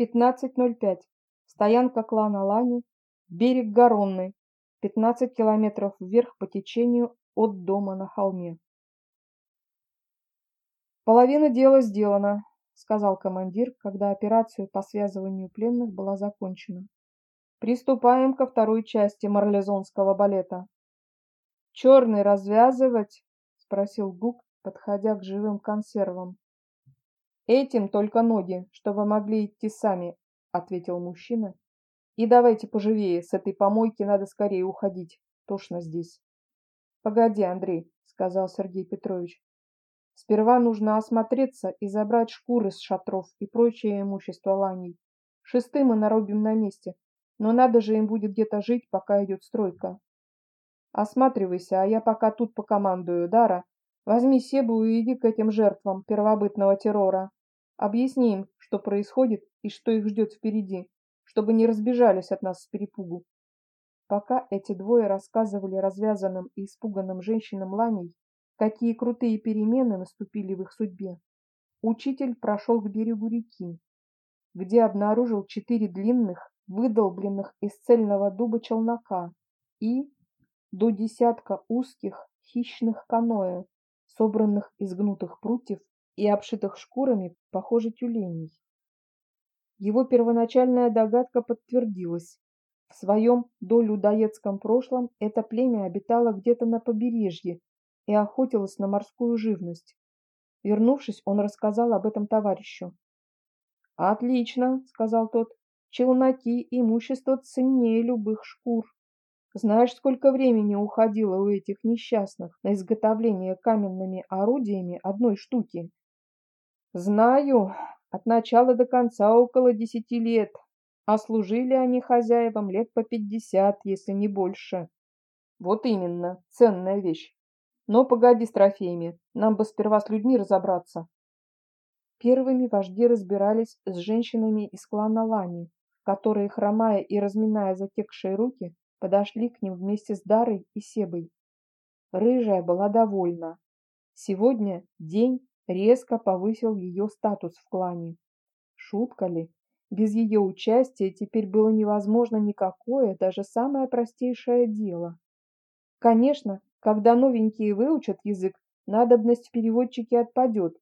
15.05. Стоянка клана Лани, берег Горонный, 15 километров вверх по течению от дома на холме. «Половина дела сделана», — сказал командир, когда операция по связыванию пленных была закончена. «Приступаем ко второй части марлезонского балета». «Черный развязывать?» — спросил Гук, подходя к живым консервам. «Этим только ноги, чтобы могли идти сами», — ответил мужчина. «И давайте поживее, с этой помойки надо скорее уходить, тошно здесь». «Погоди, Андрей», — сказал Сергей Петрович. «Сперва нужно осмотреться и забрать шкуры с шатров и прочее имущество ланей. Шесты мы нарубим на месте, но надо же им будет где-то жить, пока идет стройка. Осматривайся, а я пока тут покомандую, Дара. Возьми Себу и иди к этим жертвам первобытного террора. Объясни им, что происходит и что их ждет впереди, чтобы не разбежались от нас с перепугу. Пока эти двое рассказывали развязанным и испуганным женщинам Ланей, какие крутые перемены наступили в их судьбе, учитель прошел к берегу реки, где обнаружил четыре длинных, выдолбленных из цельного дуба челнока и до десятка узких хищных каноэ, собранных из гнутых прутьев и обшитых шкурами, похоже, тюленей. Его первоначальная догадка подтвердилась. В своем долюдоедском прошлом это племя обитало где-то на побережье и охотилось на морскую живность. Вернувшись, он рассказал об этом товарищу. «Отлично», — сказал тот, — «челноки имущество ценнее любых шкур». Знаешь, сколько времени уходило у этих несчастных на изготовление каменными орудиями одной штуки? Знаю, от начала до конца около десяти лет, а служили они хозяевам лет по пятьдесят, если не больше. Вот именно, ценная вещь. Но погоди с трофеями, нам бы сперва с людьми разобраться. Первыми вожди разбирались с женщинами из клана Лани, которые, хромая и разминая затекшие руки, подошли к ним вместе с Дарой и Себой. Рыжая была довольна. Сегодня день резко повысил ее статус в клане. Шутка ли? Без ее участия теперь было невозможно никакое, даже самое простейшее дело. Конечно, когда новенькие выучат язык, надобность в переводчике отпадет,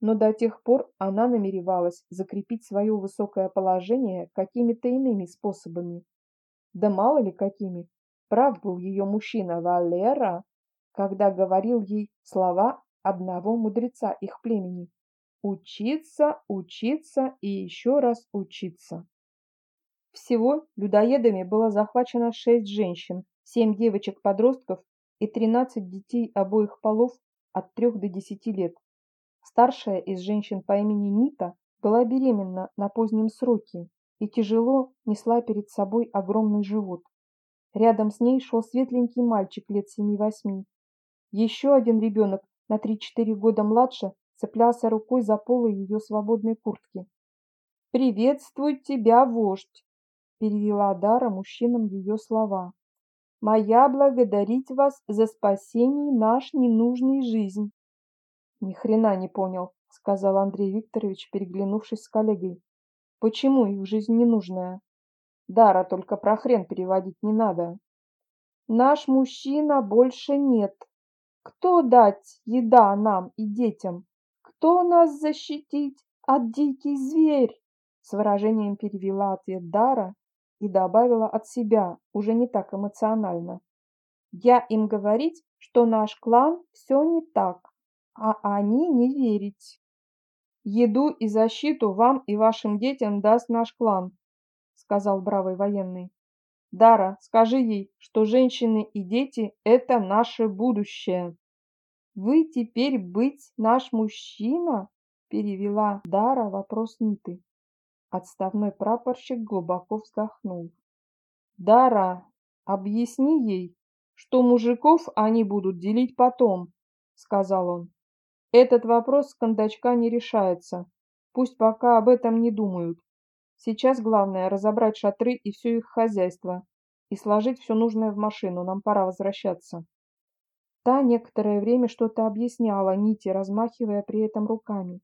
но до тех пор она намеревалась закрепить свое высокое положение какими-то иными способами. Да мало ли какими. Прав был ее мужчина Валера, когда говорил ей слова одного мудреца их племени. Учиться, учиться и еще раз учиться. Всего людоедами было захвачено шесть женщин, семь девочек-подростков и тринадцать детей обоих полов от трех до десяти лет. Старшая из женщин по имени Нита была беременна на позднем сроке и тяжело несла перед собой огромный живот. Рядом с ней шел светленький мальчик лет семи-восьми. Еще один ребенок на три-четыре года младше цеплялся рукой за полы ее свободной куртки. «Приветствую тебя, вождь!» – перевела Дара мужчинам ее слова. «Моя благодарить вас за спасение наш ненужной жизнь!» «Ни хрена не понял», – сказал Андрей Викторович, переглянувшись с коллегой. Почему их жизнь ненужная? Дара, только про хрен переводить не надо. Наш мужчина больше нет. Кто дать еда нам и детям? Кто нас защитить от дикий зверь? С выражением перевела ответ Дара и добавила от себя, уже не так эмоционально. Я им говорить, что наш клан все не так, а они не верить. Еду и защиту вам и вашим детям даст наш клан, сказал бравый военный. Дара, скажи ей, что женщины и дети – это наше будущее. Вы теперь быть наш мужчина? Перевела Дара вопрос Ниты. Отставной прапорщик глубоко вздохнул. Дара, объясни ей, что мужиков они будут делить потом, сказал он. Этот вопрос кондачка не решается. Пусть пока об этом не думают. Сейчас главное разобрать шатры и все их хозяйство и сложить все нужное в машину. Нам пора возвращаться. Та некоторое время что-то объясняла Нити, размахивая при этом руками.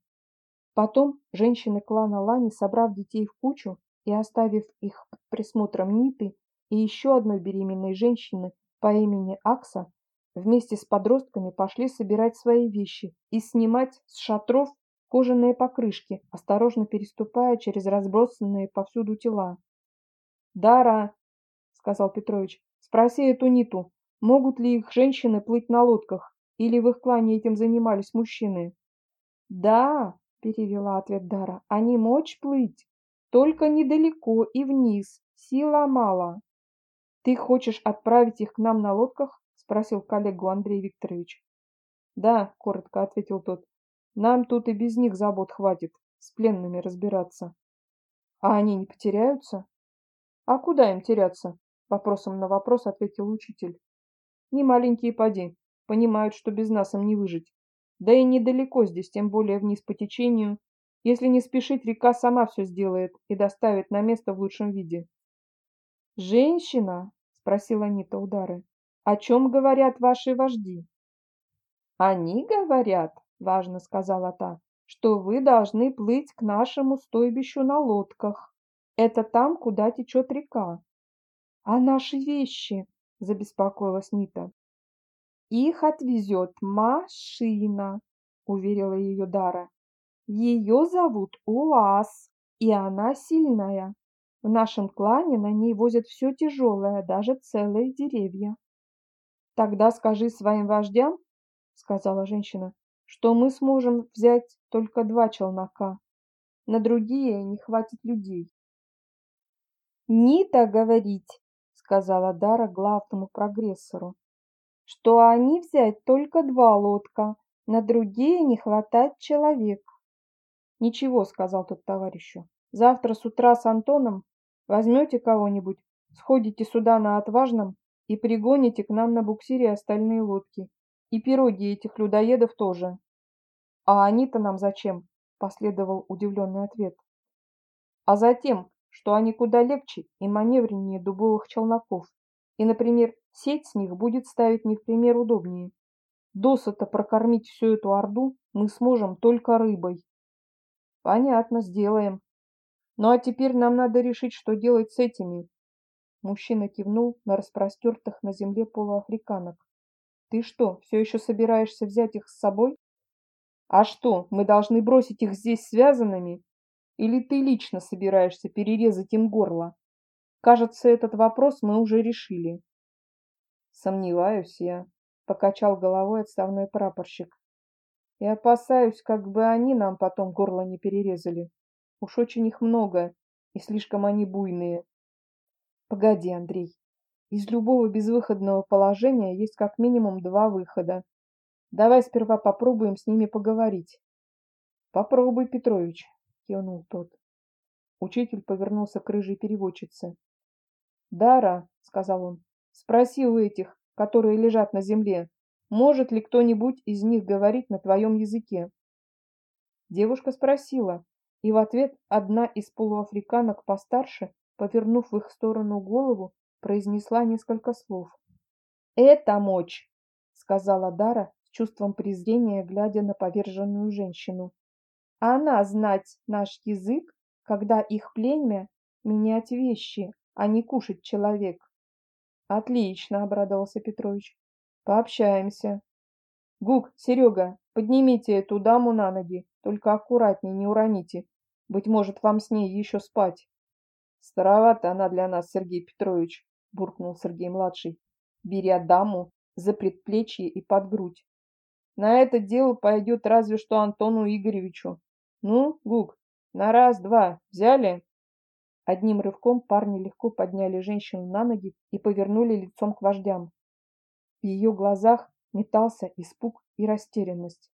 Потом женщины клана Лани, собрав детей в кучу и оставив их под присмотром Ниты и еще одной беременной женщины по имени Акса, вместе с подростками пошли собирать свои вещи и снимать с шатров кожаные покрышки, осторожно переступая через разбросанные повсюду тела. «Дара!» — сказал Петрович. «Спроси эту Ниту, могут ли их женщины плыть на лодках, или в их клане этим занимались мужчины?» «Да!» — перевела ответ Дара. «Они мочь плыть, только недалеко и вниз, сила мало». «Ты хочешь отправить их к нам на лодках?» — спросил коллегу Андрей Викторович. «Да», — коротко ответил тот. «Нам тут и без них забот хватит, с пленными разбираться». «А они не потеряются?» «А куда им теряться?» — вопросом на вопрос ответил учитель. «Не маленькие поди, понимают, что без нас им не выжить. Да и недалеко здесь, тем более вниз по течению. Если не спешить, река сама все сделает и доставит на место в лучшем виде. «Женщина?» — спросила Нита удары. «О чем говорят ваши вожди?» «Они говорят, — важно сказала та, — что вы должны плыть к нашему стойбищу на лодках. Это там, куда течет река». «А наши вещи?» — забеспокоилась Нита. «Их отвезет машина», — уверила ее Дара. «Ее зовут УАЗ, и она сильная. В нашем клане на ней возят все тяжелое, даже целые деревья. Тогда скажи своим вождям, сказала женщина, что мы сможем взять только два челнока. На другие не хватит людей. Нита говорить, сказала Дара главному прогрессору, что они взять только два лодка, на другие не хватает человек. Ничего, сказал тот товарищу. Завтра с утра с Антоном Возьмете кого-нибудь, сходите сюда на отважном и пригоните к нам на буксире остальные лодки. И пироги этих людоедов тоже. А они-то нам зачем? Последовал удивленный ответ. А затем, что они куда легче и маневреннее дубовых челноков. И, например, сеть с них будет ставить не в пример удобнее. Досыта прокормить всю эту орду мы сможем только рыбой. Понятно, сделаем, ну а теперь нам надо решить, что делать с этими. Мужчина кивнул на распростертых на земле полуафриканок. Ты что, все еще собираешься взять их с собой? А что, мы должны бросить их здесь связанными? Или ты лично собираешься перерезать им горло? Кажется, этот вопрос мы уже решили. Сомневаюсь я, покачал головой отставной прапорщик. И опасаюсь, как бы они нам потом горло не перерезали. Уж очень их много, и слишком они буйные. Погоди, Андрей. Из любого безвыходного положения есть как минимум два выхода. Давай сперва попробуем с ними поговорить. Попробуй, Петрович, кивнул тот. Учитель повернулся к рыжей переводчице. Дара, сказал он, спроси у этих, которые лежат на земле, может ли кто-нибудь из них говорить на твоем языке. Девушка спросила, и в ответ одна из полуафриканок постарше, повернув в их сторону голову, произнесла несколько слов. «Это мочь!» — сказала Дара с чувством презрения, глядя на поверженную женщину. «Она знать наш язык, когда их племя менять вещи, а не кушать человек». «Отлично!» — обрадовался Петрович. «Пообщаемся». «Гук, Серега, поднимите эту даму на ноги, только аккуратнее, не уроните. Быть может, вам с ней еще спать. Старовата она для нас, Сергей Петрович, буркнул Сергей-младший, беря даму за предплечье и под грудь. На это дело пойдет разве что Антону Игоревичу. Ну, Гук, на раз-два взяли? Одним рывком парни легко подняли женщину на ноги и повернули лицом к вождям. В ее глазах метался испуг и растерянность.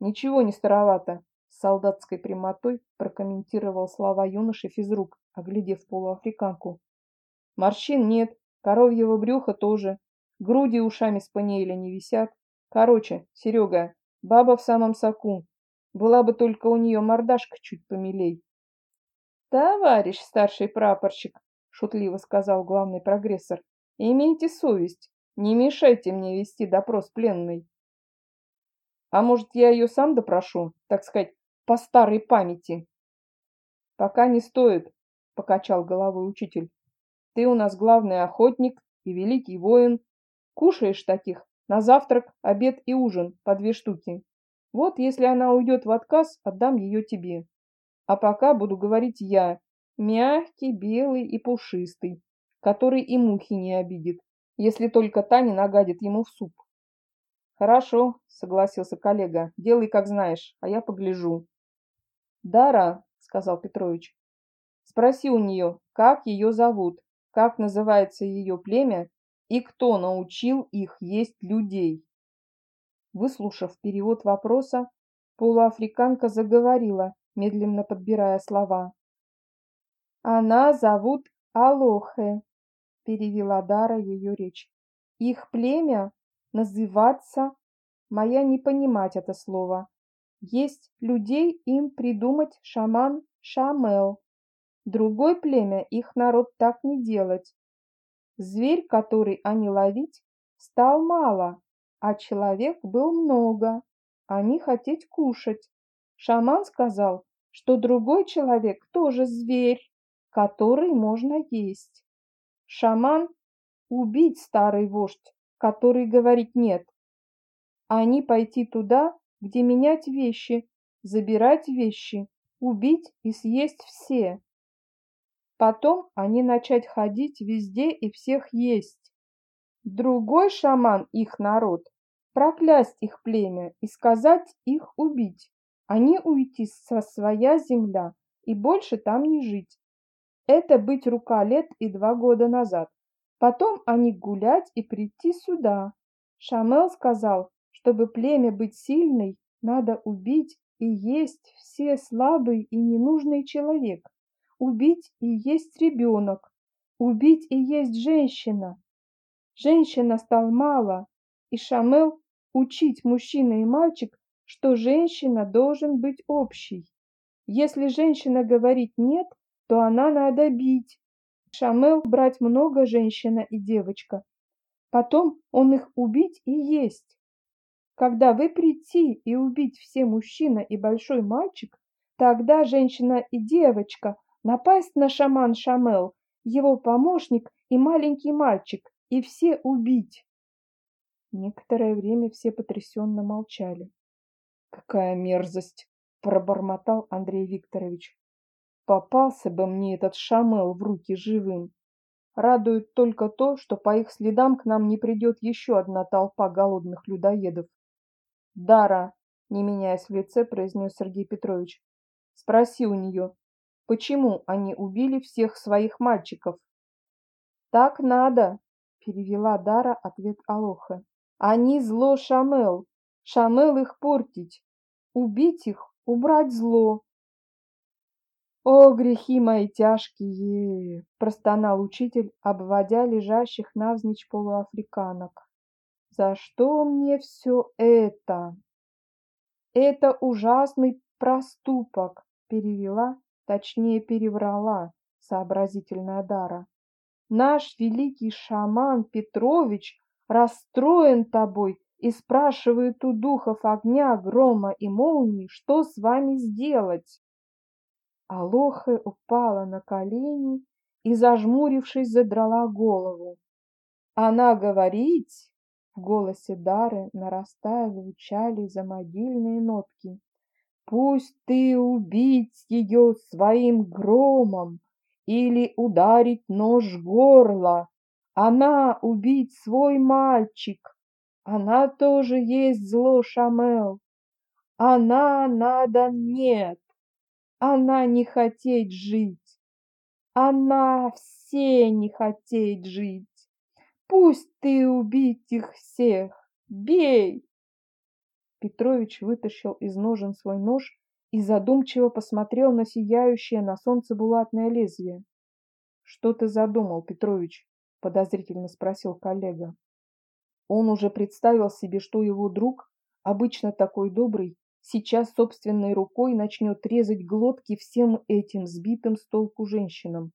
Ничего не старовато, с солдатской прямотой прокомментировал слова юноши физрук, оглядев полуафриканку. Морщин нет, коровьего брюха тоже, груди ушами спаниеля не висят. Короче, Серега, баба в самом соку. Была бы только у нее мордашка чуть помилей. «Товарищ старший прапорщик», — шутливо сказал главный прогрессор, — «имейте совесть, не мешайте мне вести допрос пленной». «А может, я ее сам допрошу, так сказать, по старой памяти. Пока не стоит, покачал головой учитель. Ты у нас главный охотник и великий воин. Кушаешь таких на завтрак, обед и ужин по две штуки. Вот если она уйдет в отказ, отдам ее тебе. А пока буду говорить я, мягкий, белый и пушистый, который и мухи не обидит, если только та не нагадит ему в суп. Хорошо, согласился коллега, делай как знаешь, а я погляжу. Дара, сказал Петрович, спроси у нее, как ее зовут, как называется ее племя и кто научил их есть людей. Выслушав перевод вопроса, полуафриканка заговорила, медленно подбирая слова. «Она зовут Алохе», — перевела Дара ее речь. «Их племя называться, моя не понимать это слово. Есть людей им придумать шаман Шамел. Другой племя их народ так не делать. Зверь, который они ловить, стал мало, а человек был много. Они хотеть кушать. Шаман сказал, что другой человек тоже зверь, который можно есть. Шаман – убить старый вождь, который говорит нет. Они пойти туда, где менять вещи, забирать вещи, убить и съесть все. Потом они начать ходить везде и всех есть. Другой шаман их народ, проклясть их племя и сказать их убить. Они уйти со своя земля и больше там не жить. Это быть рука лет и два года назад. Потом они гулять и прийти сюда. Шамел сказал, чтобы племя быть сильной, надо убить и есть все слабый и ненужный человек. Убить и есть ребенок. Убить и есть женщина. Женщина стал мало, и Шамел учить мужчина и мальчик, что женщина должен быть общей. Если женщина говорит «нет», то она надо бить, Шамел брать много женщина и девочка. Потом он их убить и есть. Когда вы прийти и убить все мужчина и большой мальчик, тогда женщина и девочка напасть на шаман Шамел, его помощник и маленький мальчик, и все убить. Некоторое время все потрясенно молчали. «Какая мерзость!» – пробормотал Андрей Викторович. Попался бы мне этот шамел в руки живым. Радует только то, что по их следам к нам не придет еще одна толпа голодных людоедов. Дара, не меняясь в лице, произнес Сергей Петрович. Спроси у нее, почему они убили всех своих мальчиков? Так надо, перевела Дара ответ Алоха. Они зло Шамел. Шамел их портить. Убить их, убрать зло. «О, грехи мои тяжкие!» – простонал учитель, обводя лежащих навзничь полуафриканок. «За что мне все это?» «Это ужасный проступок», – перевела, точнее переврала сообразительная Дара. «Наш великий шаман Петрович расстроен тобой и спрашивает у духов огня, грома и молнии, что с вами сделать?» Алоха упала на колени и, зажмурившись, задрала голову. Она говорит, в голосе Дары, нарастая, звучали замогильные нотки. Пусть ты убить ее своим громом или ударить нож горла. Она убить свой мальчик. Она тоже есть зло Шамел. Она надо нет. Она не хотеть жить. Она все не хотеть жить. Пусть ты убить их всех. Бей!» Петрович вытащил из ножен свой нож и задумчиво посмотрел на сияющее на солнце булатное лезвие. «Что ты задумал, Петрович?» – подозрительно спросил коллега. Он уже представил себе, что его друг, обычно такой добрый, сейчас собственной рукой начнет резать глотки всем этим сбитым с толку женщинам.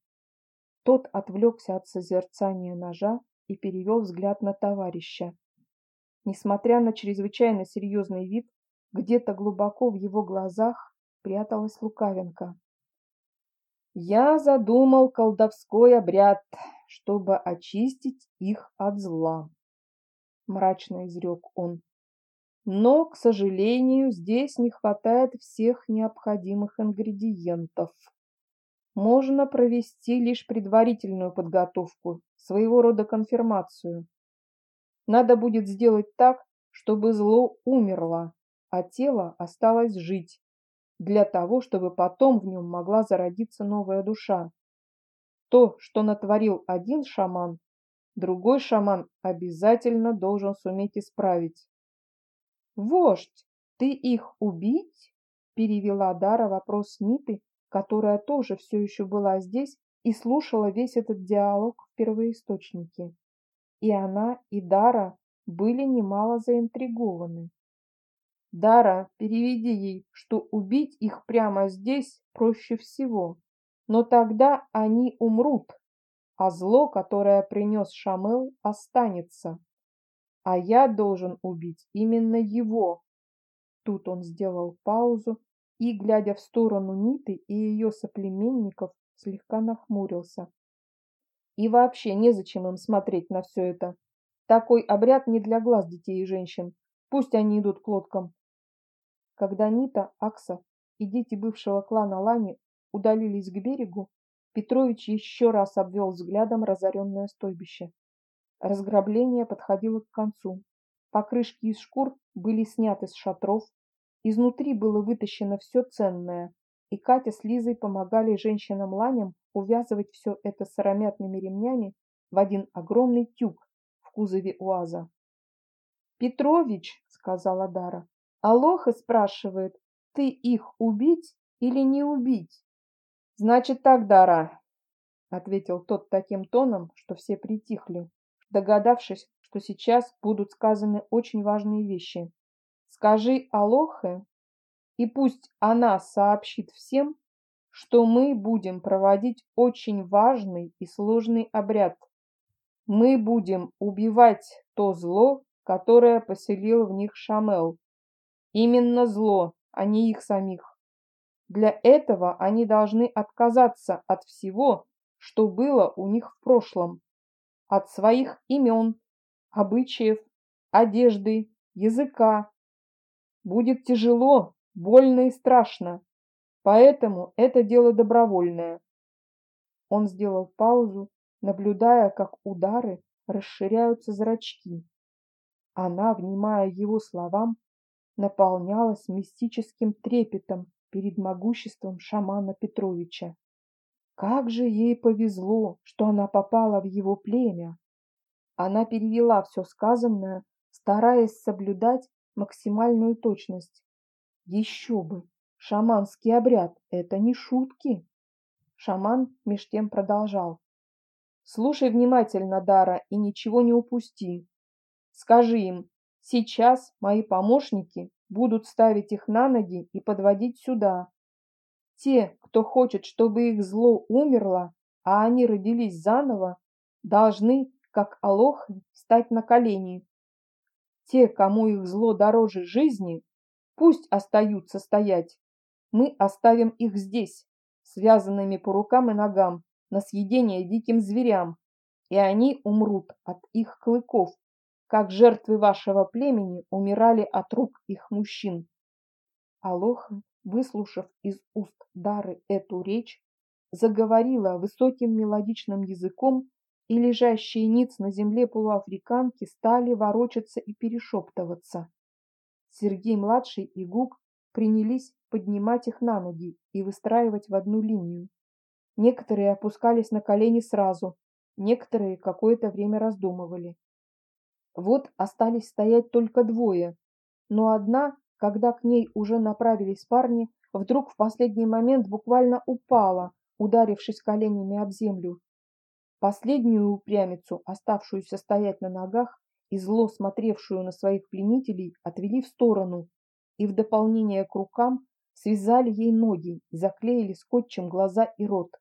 Тот отвлекся от созерцания ножа и перевел взгляд на товарища. Несмотря на чрезвычайно серьезный вид, где-то глубоко в его глазах пряталась лукавинка. «Я задумал колдовской обряд, чтобы очистить их от зла», — мрачно изрек он. «Но, к сожалению, здесь не хватает всех необходимых ингредиентов. Можно провести лишь предварительную подготовку, своего рода конфирмацию. Надо будет сделать так, чтобы зло умерло, а тело осталось жить, для того, чтобы потом в нем могла зародиться новая душа. То, что натворил один шаман, другой шаман обязательно должен суметь исправить. «Вождь, ты их убить?» – перевела Дара вопрос Ниты, которая тоже все еще была здесь и слушала весь этот диалог в первоисточнике. И она, и Дара были немало заинтригованы. Дара, переведи ей, что убить их прямо здесь проще всего, но тогда они умрут, а зло, которое принес Шамел, останется. А я должен убить именно его. Тут он сделал паузу и, глядя в сторону Ниты и ее соплеменников, слегка нахмурился. И вообще незачем им смотреть на все это. Такой обряд не для глаз детей и женщин. Пусть они идут к лодкам. Когда Нита, Акса и дети бывшего клана Лани удалились к берегу, Петрович еще раз обвел взглядом разоренное стойбище. Разграбление подходило к концу. Покрышки из шкур были сняты с шатров, изнутри было вытащено все ценное, и Катя с Лизой помогали женщинам-ланям увязывать все это сыромятными ремнями в один огромный тюк в кузове УАЗа. «Петрович», — сказала Дара, Алоха спрашивает, ты их убить или не убить? Значит так, Дара, ответил тот таким тоном, что все притихли, догадавшись, что сейчас будут сказаны очень важные вещи. Скажи Алохе, и пусть она сообщит всем, что мы будем проводить очень важный и сложный обряд. Мы будем убивать то зло, которое поселил в них Шамел, Именно зло, а не их самих. Для этого они должны отказаться от всего, что было у них в прошлом. От своих имен, обычаев, одежды, языка. Будет тяжело, больно и страшно. Поэтому это дело добровольное. Он сделал паузу, наблюдая, как удары расширяются зрачки. Она, внимая его словам, наполнялась мистическим трепетом перед могуществом шамана Петровича. Как же ей повезло, что она попала в его племя! Она перевела все сказанное, стараясь соблюдать максимальную точность. Еще бы! Шаманский обряд — это не шутки! Шаман меж тем продолжал. Слушай внимательно, Дара, и ничего не упусти. Скажи им, Сейчас мои помощники будут ставить их на ноги и подводить сюда. Те, кто хочет, чтобы их зло умерло, а они родились заново, должны, как Алох, встать на колени. Те, кому их зло дороже жизни, пусть остаются стоять. Мы оставим их здесь, связанными по рукам и ногам, на съедение диким зверям, и они умрут от их клыков, как жертвы вашего племени умирали от рук их мужчин. Алоха, выслушав из уст Дары эту речь, заговорила высоким мелодичным языком, и лежащие ниц на земле полуафриканки стали ворочаться и перешептываться. Сергей-младший и Гук принялись поднимать их на ноги и выстраивать в одну линию. Некоторые опускались на колени сразу, некоторые какое-то время раздумывали. Вот остались стоять только двое, но одна, когда к ней уже направились парни, вдруг в последний момент буквально упала, ударившись коленями об землю. Последнюю упрямицу, оставшуюся стоять на ногах и зло смотревшую на своих пленителей, отвели в сторону и в дополнение к рукам связали ей ноги и заклеили скотчем глаза и рот.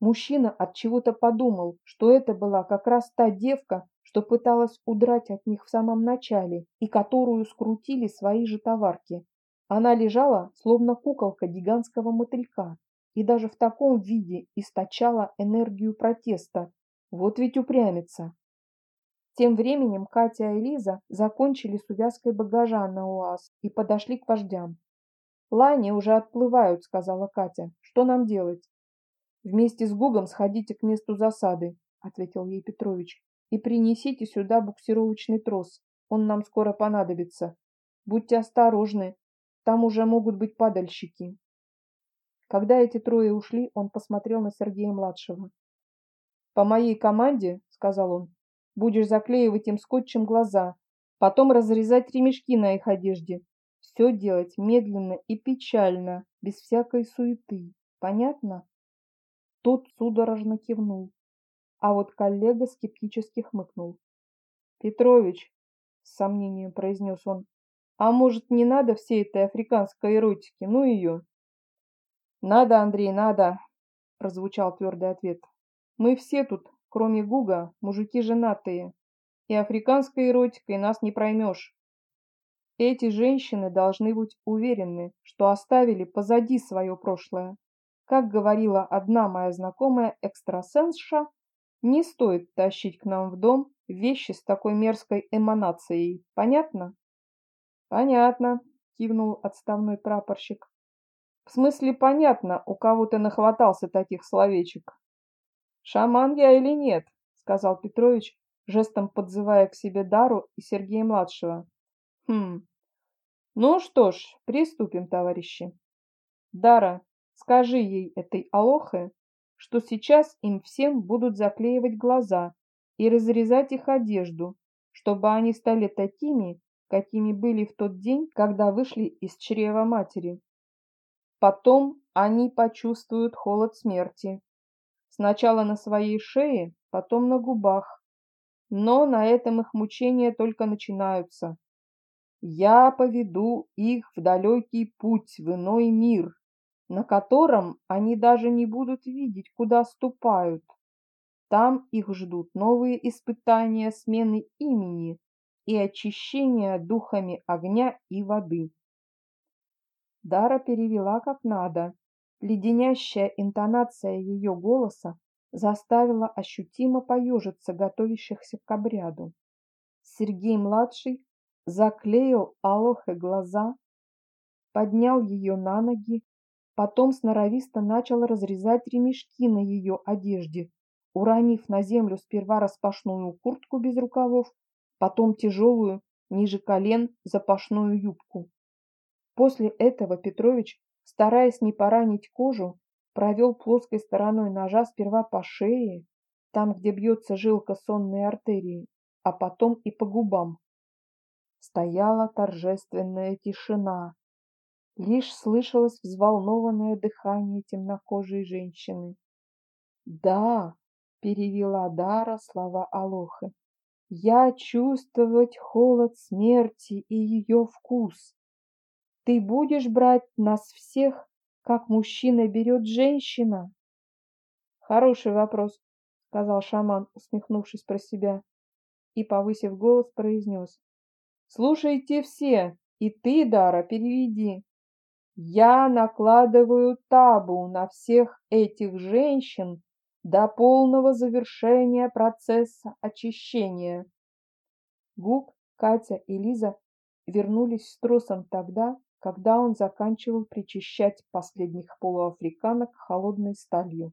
Мужчина от чего-то подумал, что это была как раз та девка, что пыталась удрать от них в самом начале и которую скрутили свои же товарки. Она лежала, словно куколка гигантского мотылька, и даже в таком виде источала энергию протеста. Вот ведь упрямится. Тем временем Катя и Лиза закончили с увязкой багажа на УАЗ и подошли к вождям. «Лани уже отплывают», — сказала Катя. «Что нам делать?» «Вместе с Гугом сходите к месту засады», — ответил ей Петрович, «и принесите сюда буксировочный трос. Он нам скоро понадобится. Будьте осторожны, там уже могут быть падальщики». Когда эти трое ушли, он посмотрел на Сергея-младшего. «По моей команде, — сказал он, — будешь заклеивать им скотчем глаза, потом разрезать ремешки на их одежде. Все делать медленно и печально, без всякой суеты. Понятно?» Тот судорожно кивнул, а вот коллега скептически хмыкнул. «Петрович, — с сомнением произнес он, — а может, не надо всей этой африканской эротики, ну ее?» «Надо, Андрей, надо!» – прозвучал твердый ответ. «Мы все тут, кроме Гуга, мужики женатые, и африканской эротикой нас не проймешь. Эти женщины должны быть уверены, что оставили позади свое прошлое. Как говорила одна моя знакомая экстрасенсша, не стоит тащить к нам в дом вещи с такой мерзкой эманацией. Понятно? Понятно, кивнул отставной прапорщик. В смысле понятно, у кого ты нахватался таких словечек. Шаман я или нет, сказал Петрович, жестом подзывая к себе Дару и Сергея-младшего. Хм, ну что ж, приступим, товарищи. Дара, скажи ей этой Алохе, что сейчас им всем будут заклеивать глаза и разрезать их одежду, чтобы они стали такими, какими были в тот день, когда вышли из чрева матери. Потом они почувствуют холод смерти. Сначала на своей шее, потом на губах. Но на этом их мучения только начинаются. Я поведу их в далекий путь, в иной мир, на котором они даже не будут видеть, куда ступают. Там их ждут новые испытания смены имени и очищения духами огня и воды. Дара перевела как надо. Леденящая интонация ее голоса заставила ощутимо поежиться готовящихся к обряду. Сергей-младший заклеил Алохе глаза, поднял ее на ноги, потом сноровисто начал разрезать ремешки на ее одежде, уронив на землю сперва распашную куртку без рукавов, потом тяжелую, ниже колен, запашную юбку. После этого Петрович, стараясь не поранить кожу, провел плоской стороной ножа сперва по шее, там, где бьется жилка сонной артерии, а потом и по губам. Стояла торжественная тишина. Лишь слышалось взволнованное дыхание темнокожей женщины. «Да», — перевела Дара слова Алохы, — «я чувствовать холод смерти и ее вкус. Ты будешь брать нас всех, как мужчина берет женщина? Хороший вопрос, сказал шаман, усмехнувшись про себя, и, повысив голос, произнес. Слушайте все, и ты, Дара, переведи. Я накладываю табу на всех этих женщин до полного завершения процесса очищения. Гук, Катя и Лиза вернулись с тросом тогда, когда он заканчивал причащать последних полуафриканок холодной сталью.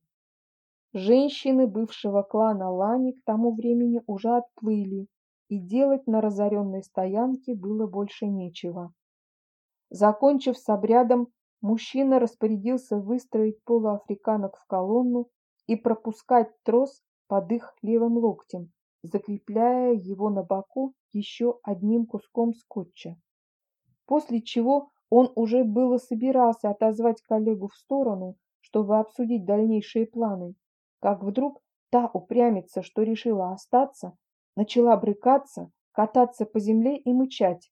Женщины бывшего клана Лани к тому времени уже отплыли, и делать на разоренной стоянке было больше нечего. Закончив с обрядом, мужчина распорядился выстроить полуафриканок в колонну и пропускать трос под их левым локтем, закрепляя его на боку еще одним куском скотча. После чего он уже было собирался отозвать коллегу в сторону, чтобы обсудить дальнейшие планы, как вдруг та упрямится, что решила остаться, начала брыкаться, кататься по земле и мычать.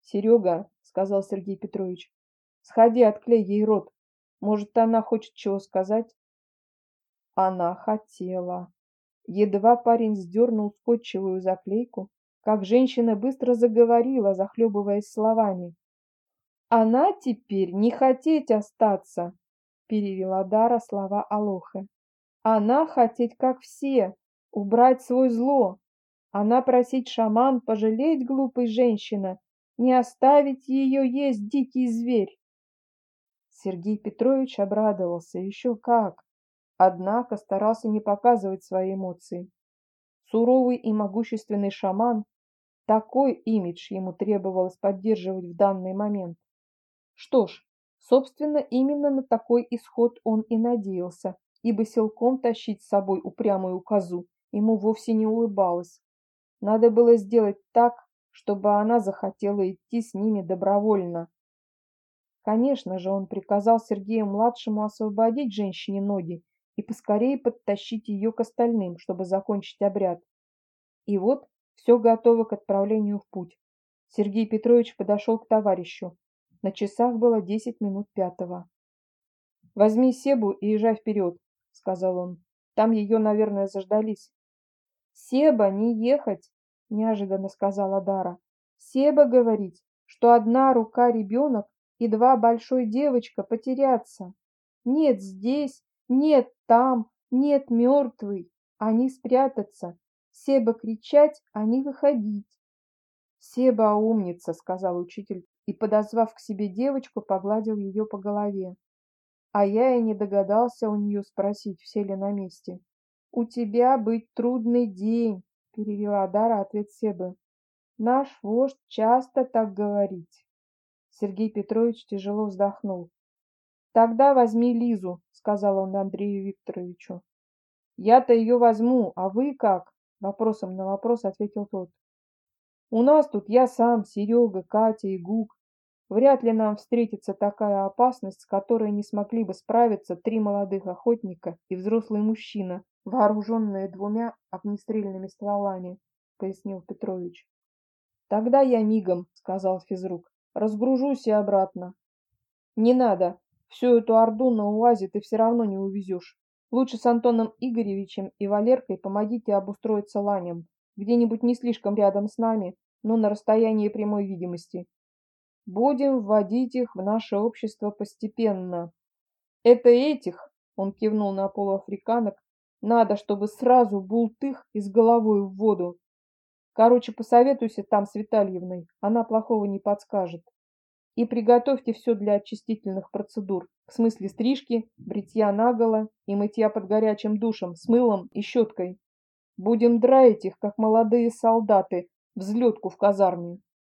«Серега», — сказал Сергей Петрович, — «сходи, отклей ей рот. Может, она хочет чего сказать?» Она хотела. Едва парень сдернул скотчевую заклейку, как женщина быстро заговорила, захлебываясь словами. Она теперь не хотеть остаться, перевела Дара слова Алохы. Она хотеть, как все, убрать свой зло. Она просить шаман пожалеть глупой женщины, не оставить ее есть дикий зверь. Сергей Петрович обрадовался, еще как, однако старался не показывать свои эмоции. Суровый и могущественный шаман, такой имидж ему требовалось поддерживать в данный момент. Что ж, собственно, именно на такой исход он и надеялся, ибо силком тащить с собой упрямую козу ему вовсе не улыбалось. Надо было сделать так, чтобы она захотела идти с ними добровольно. Конечно же, он приказал Сергею-младшему освободить женщине ноги и поскорее подтащить ее к остальным, чтобы закончить обряд. И вот все готово к отправлению в путь. Сергей Петрович подошел к товарищу. На часах было десять минут пятого. «Возьми Себу и езжай вперед», — сказал он. «Там ее, наверное, заждались». «Себа, не ехать!» — неожиданно сказала Дара. «Себа говорить, что одна рука ребенок и два большой девочка потеряться. Нет здесь, нет там, нет мертвый. Они спрятаться. Себа кричать, а не выходить. «Себа умница», — сказал учитель и, подозвав к себе девочку, погладил ее по голове. А я и не догадался у нее спросить, все ли на месте. «У тебя быть трудный день», — перевела Дара ответ Себы. «Наш вождь часто так говорит». Сергей Петрович тяжело вздохнул. «Тогда возьми Лизу», — сказал он Андрею Викторовичу. «Я-то ее возьму, а вы как?» — вопросом на вопрос ответил тот. У нас тут я сам, Серега, Катя и Гук. Вряд ли нам встретится такая опасность, с которой не смогли бы справиться три молодых охотника и взрослый мужчина, вооруженные двумя огнестрельными стволами, пояснил Петрович. Тогда я мигом, сказал физрук, разгружусь и обратно. Не надо, всю эту орду на УАЗе ты все равно не увезешь. Лучше с Антоном Игоревичем и Валеркой помогите обустроиться ланям, где-нибудь не слишком рядом с нами, но на расстоянии прямой видимости. Будем вводить их в наше общество постепенно. Это этих, он кивнул на полуафриканок, надо, чтобы сразу бултых и с головой в воду. Короче, посоветуйся там с Витальевной, она плохого не подскажет. И приготовьте все для очистительных процедур, в смысле стрижки, бритья наголо и мытья под горячим душем с мылом и щеткой. Будем драить их, как молодые солдаты, взлетку в казарме.